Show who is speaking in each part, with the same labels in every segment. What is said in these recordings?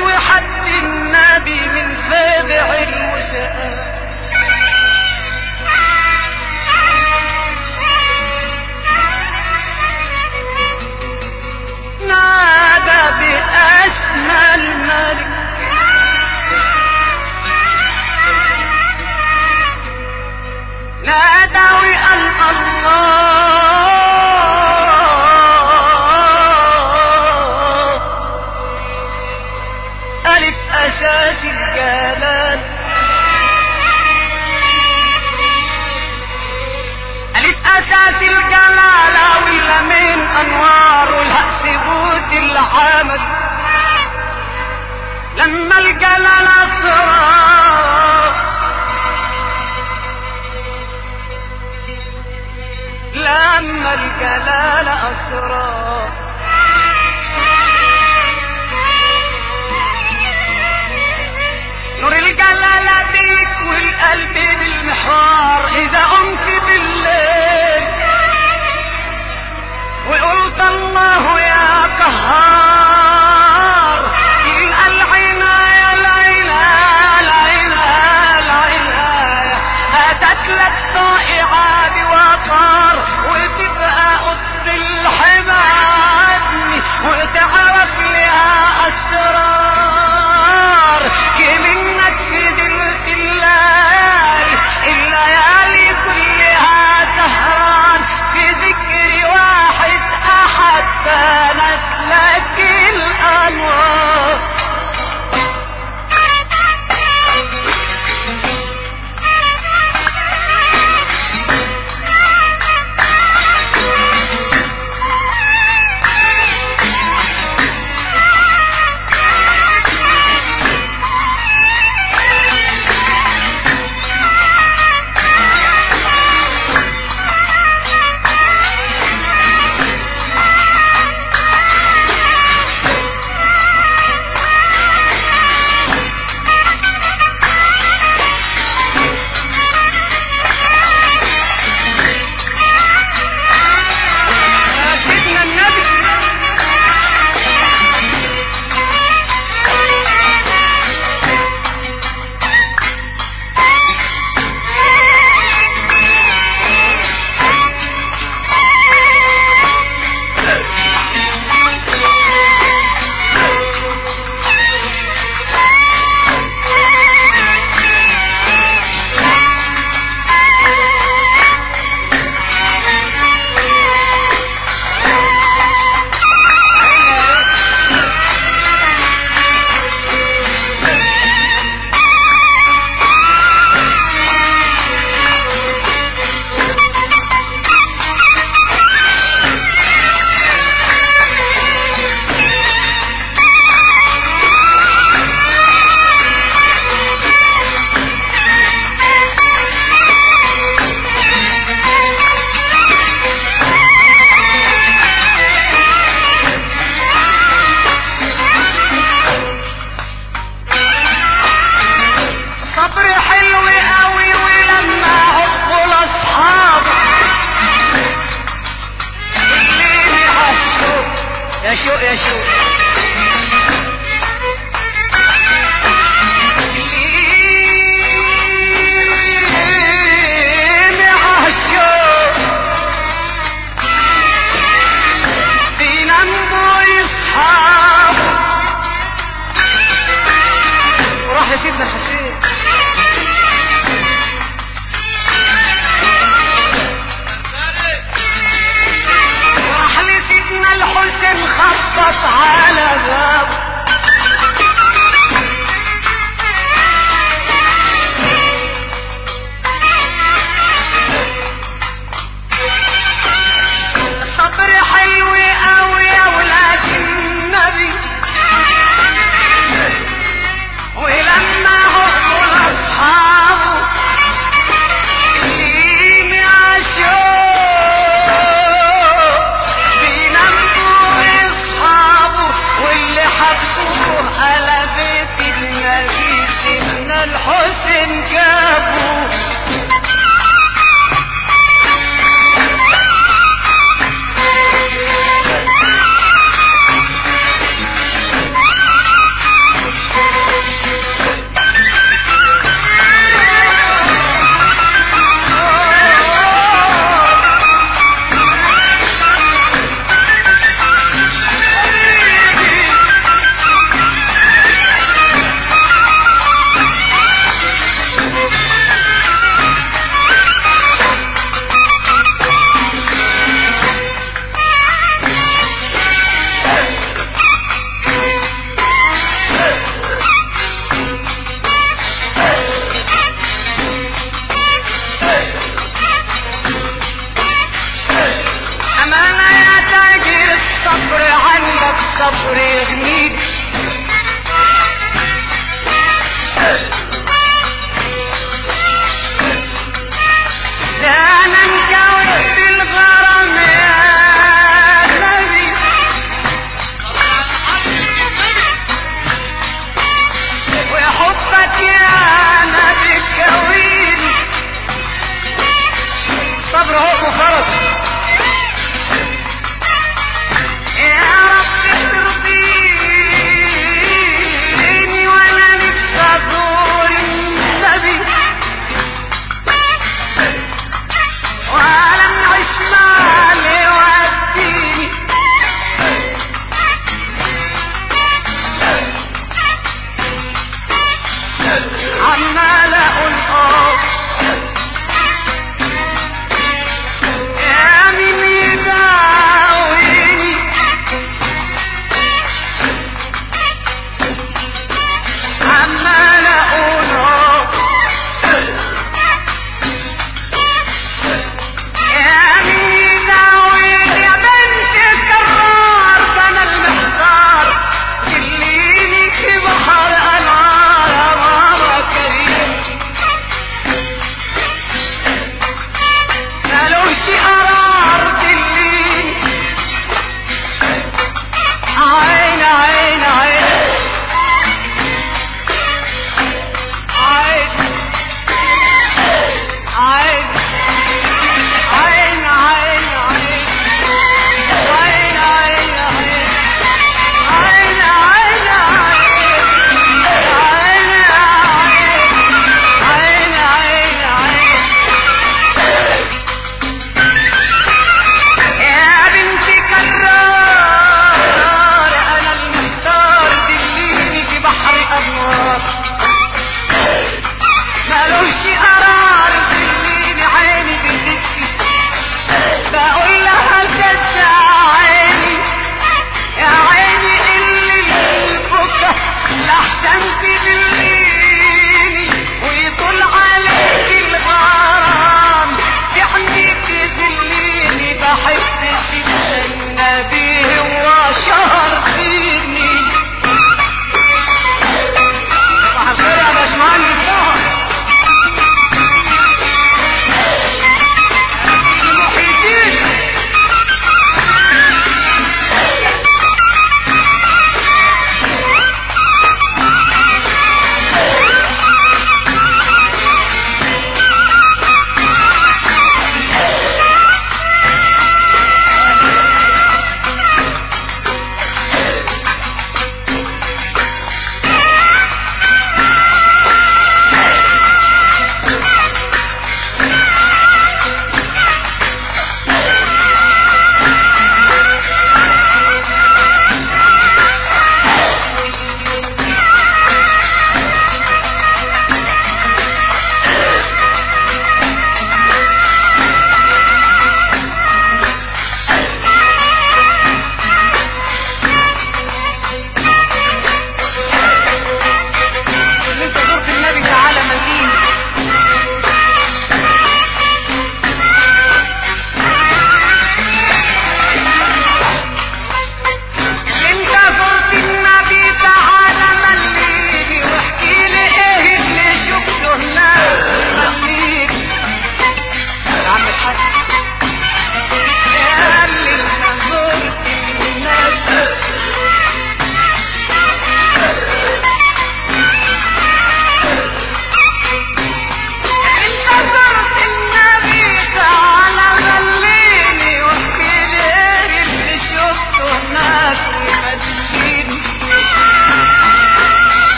Speaker 1: وحد النبي من فادع المساء نادى بأسمى الملك. نادى وقال الله بالمحوار إذا قمت بالليل. وقلت الله يا قهار يلقى العناية العناية العناية العناية هاتت لك طائعة بوقار وتبقى قط الحمى عني وتعرف لها أسرار كمنك الليالي كلها سهران في ذكر واحد أحد بانت لك الأنوار. encheu, encheu. الصبر عندك صبر يغنيك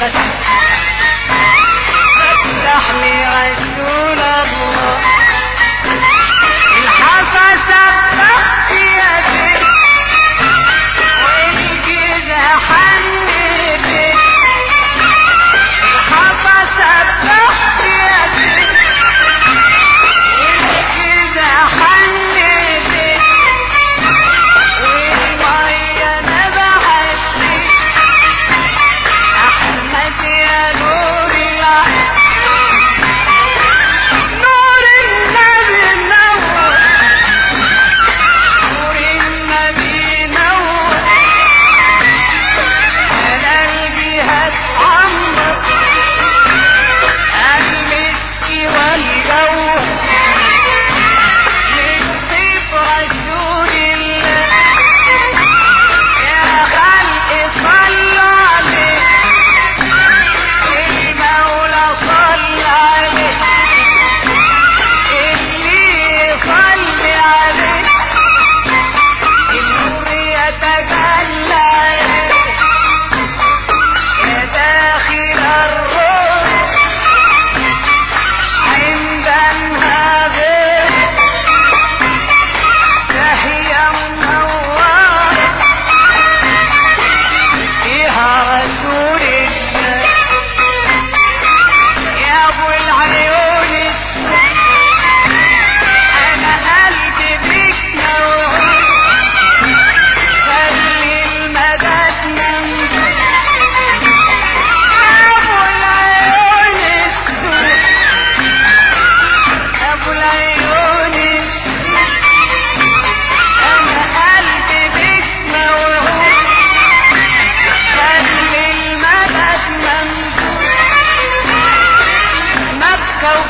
Speaker 1: Thank you.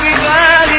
Speaker 1: ببالغ